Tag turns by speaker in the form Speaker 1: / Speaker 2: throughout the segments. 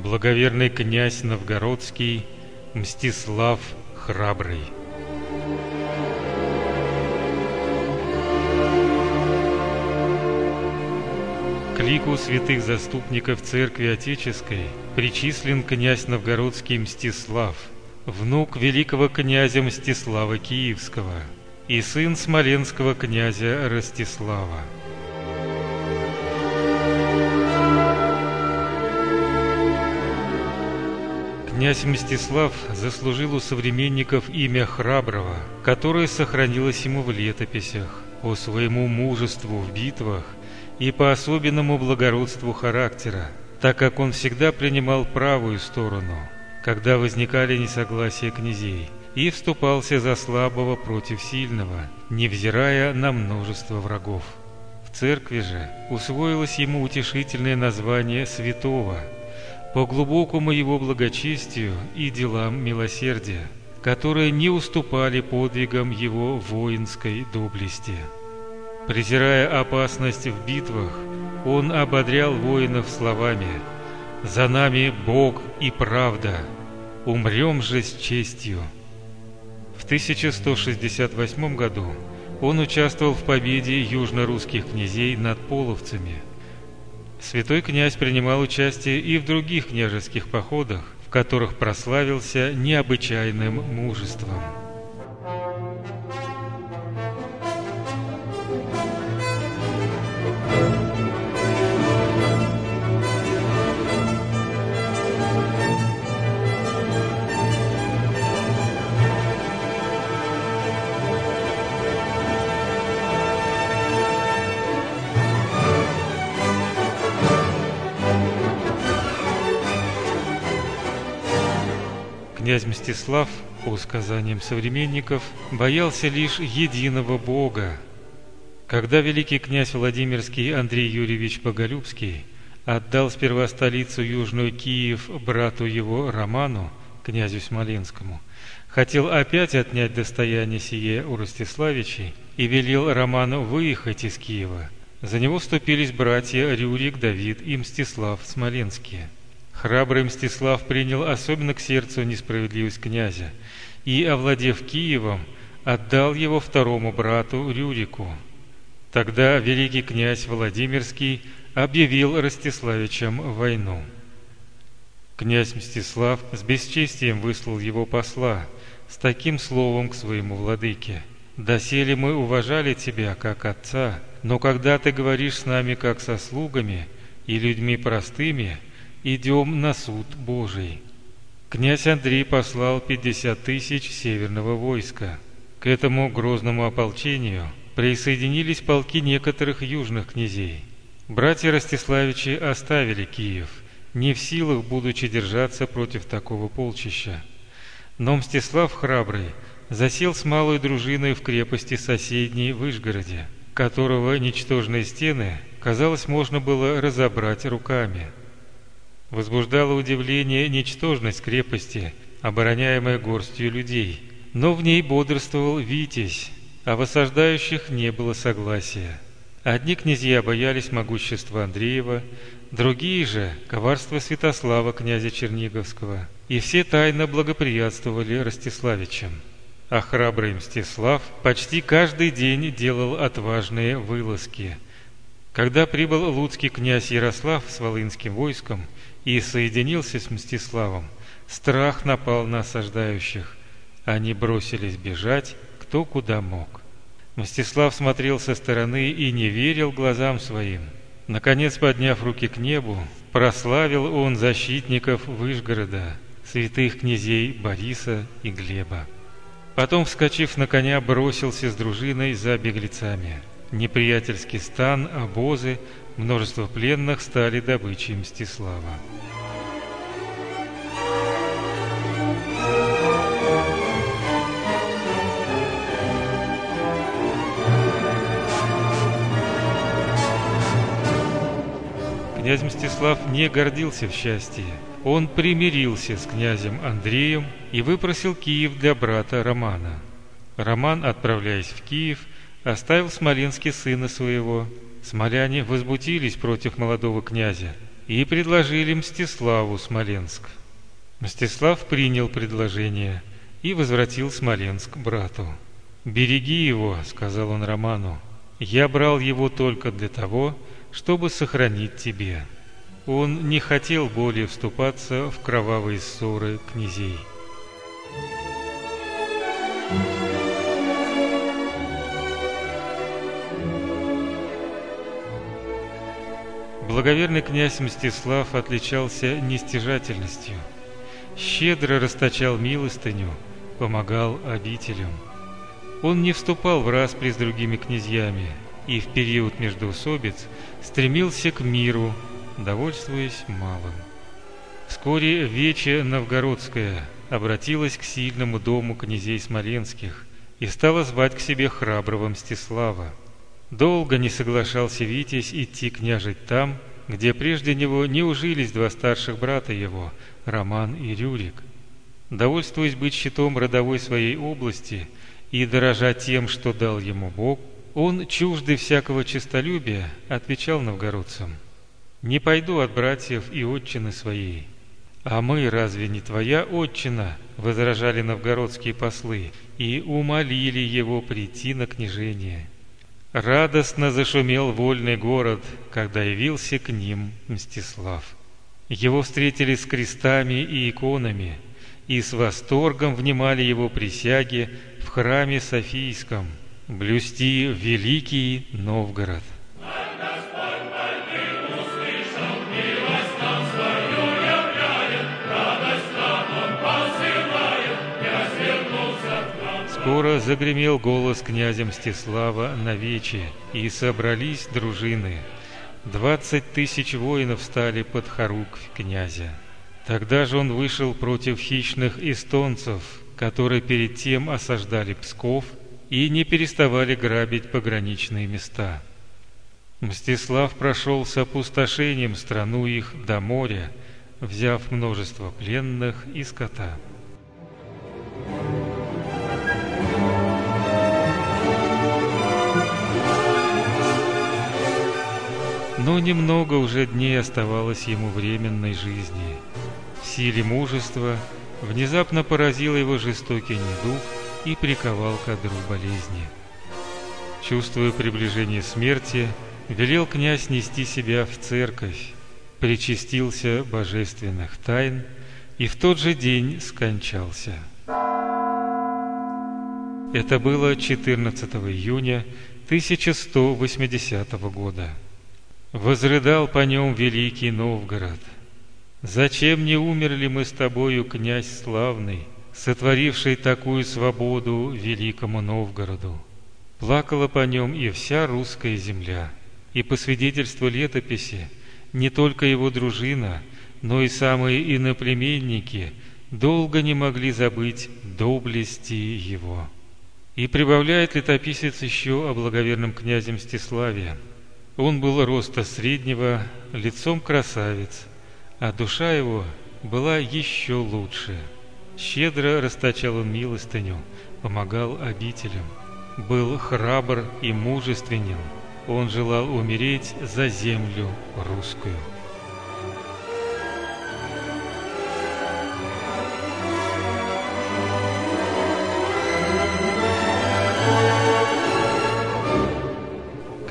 Speaker 1: благоверный князь новгородский Мстислав Храбрый. К лику святых заступников Церкви Отеческой причислен князь новгородский Мстислав, внук великого князя Мстислава Киевского и сын смоленского князя Ростислава. Князь Мстислав заслужил у современников имя Храброго, которое сохранилось ему в летописях, по своему мужеству в битвах и по особенному благородству характера, так как он всегда принимал правую сторону, когда возникали несогласия князей, и вступался за слабого против сильного, невзирая на множество врагов. В церкви же усвоилось ему утешительное название святого по глубокому его благочестию и делам милосердия, которые не уступали подвигам его воинской доблести. Презирая опасность в битвах, он ободрял воинов словами «За нами Бог и правда, умрем же с честью». В 1168 году он участвовал в победе южно-русских князей над половцами. Святой князь принимал участие и в других княжеских походах, в которых прославился необычайным мужеством. Князь Мстислав, по сказаниям современников, боялся лишь единого Бога. Когда великий князь Владимирский Андрей Юрьевич Боголюбский отдал сперва столицу Южную Киев брату его Роману, князю Смоленскому, хотел опять отнять достояние сие у Ростиславичей и велел Роману выехать из Киева. За него вступились братья Рюрик, Давид и Мстислав Смоленские. Храбрый Мстислав принял особенно к сердцу несправедливость князя и, овладев Киевом, отдал его второму брату Рюрику. Тогда великий князь Владимирский объявил Ростиславичам войну. Князь Мстислав с бесчестием выслал его посла с таким словом к своему владыке. «Доселе мы уважали тебя, как отца, но когда ты говоришь с нами, как со слугами и людьми простыми, — идем на суд Божий. Князь Андрей послал пятьдесят тысяч северного войска. К этому грозному ополчению присоединились полки некоторых южных князей. Братья Ростиславичи оставили Киев, не в силах, будучи держаться против такого полчища. Но Мстислав храбрый засел с малой дружиной в крепости соседней Вышгороде, которого ничтожные стены, казалось, можно было разобрать руками – Возбуждало удивление ничтожность крепости, обороняемая горстью людей. Но в ней бодрствовал Витязь, а в осаждающих не было согласия. Одни князья боялись могущества Андреева, другие же – коварства Святослава, князя Черниговского, и все тайно благоприятствовали Ростиславичам. А храбрый Мстислав почти каждый день делал отважные вылазки. Когда прибыл луцкий князь Ярослав с волынским войском – и соединился с Мстиславом, страх напал на осаждающих. Они бросились бежать, кто куда мог. Мстислав смотрел со стороны и не верил глазам своим. Наконец, подняв руки к небу, прославил он защитников Выжгорода, святых князей Бориса и Глеба. Потом, вскочив на коня, бросился с дружиной за беглецами. Неприятельский стан, обозы Множество пленных стали добычей Мстислава. Князь Мстислав не гордился в счастье. Он примирился с князем Андреем и выпросил Киев для брата Романа. Роман, отправляясь в Киев, оставил в Смоленске сына своего Смоляне возбудились против молодого князя и предложили Мстиславу Смоленск. Мстислав принял предложение и возвратил Смоленск брату. «Береги его», — сказал он Роману, — «я брал его только для того, чтобы сохранить тебе». Он не хотел более вступаться в кровавые ссоры князей. Благоверный князь Мстислав отличался нестяжательностью, щедро расточал милостыню, помогал обителям. Он не вступал в распри с другими князьями и в период междоусобиц стремился к миру, довольствуясь малым. Вскоре Вече Новгородская обратилась к сильному дому князей Смоленских и стала звать к себе храброго Мстислава. Долго не соглашался Витязь идти княжить там, где прежде него не ужились два старших брата его, Роман и Рюрик. Довольствуясь быть щитом родовой своей области и дорожа тем, что дал ему Бог, он, чуждый всякого честолюбия, отвечал новгородцам, «Не пойду от братьев и отчины своей». «А мы разве не твоя отчина?» — возражали новгородские послы и умолили его прийти на княжение. Радостно зашумел вольный город, когда явился к ним Мстислав. Его встретили с крестами и иконами, и с восторгом внимали его присяги в храме Софийском, блюсти великий Новгород. Скоро загремел голос князя Мстислава на вече, и собрались дружины. Двадцать тысяч воинов стали под хоругвь князя. Тогда же он вышел против хищных эстонцев, которые перед тем осаждали Псков и не переставали грабить пограничные места. Мстислав прошел с опустошением страну их до моря, взяв множество пленных и скота. Но немного уже дней оставалось ему временной жизни. В силе мужества внезапно поразил его жестокий недуг и приковал к одру болезни. Чувствуя приближение смерти, велел князь нести себя в церковь, причастился божественных тайн и в тот же день скончался. Это было 14 июня 1180 года. Возрыдал по нем великий Новгород. Зачем не умерли мы с тобою, князь славный, сотворивший такую свободу великому Новгороду? Плакала по нем и вся русская земля, и по свидетельству летописи не только его дружина, но и самые иноплеменники долго не могли забыть доблести его. И прибавляет летописец еще о благоверном князе Мстиславе – он был роста среднего, лицом красавец, а душа его была еще лучше. Щедро расточал он милостыню, помогал обителям, был храбр и мужественен. Он желал умереть за землю русскую.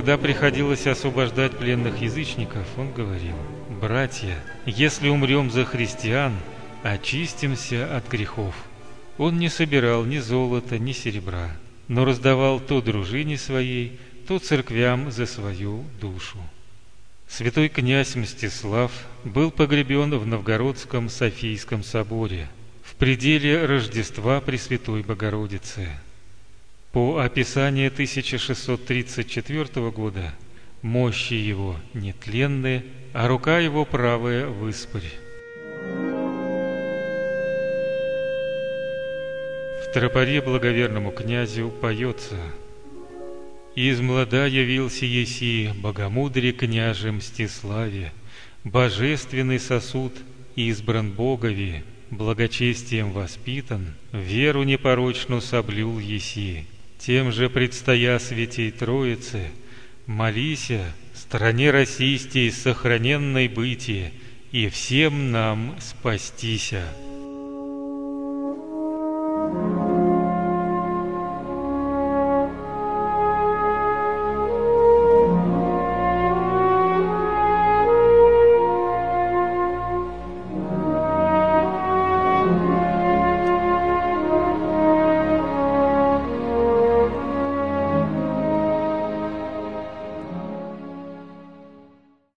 Speaker 1: Когда приходилось освобождать пленных язычников, он говорил, «Братья, если умрем за христиан, очистимся от грехов». Он не собирал ни золота, ни серебра, но раздавал то дружине своей, то церквям за свою душу. Святой князь Мстислав был погребен в Новгородском Софийском соборе в пределе Рождества Пресвятой Богородицы – по описанию 1634 года мощи его нетленны, а рука его правая выспарь. В тропаре благоверному князю поется «Из млада явился еси богомудре княже Мстиславе, божественный сосуд избран Богови, благочестием воспитан, веру непорочну соблюл еси, тем же предстоя святей Троице, молися, стране российской сохраненной бытие, и всем нам спастися.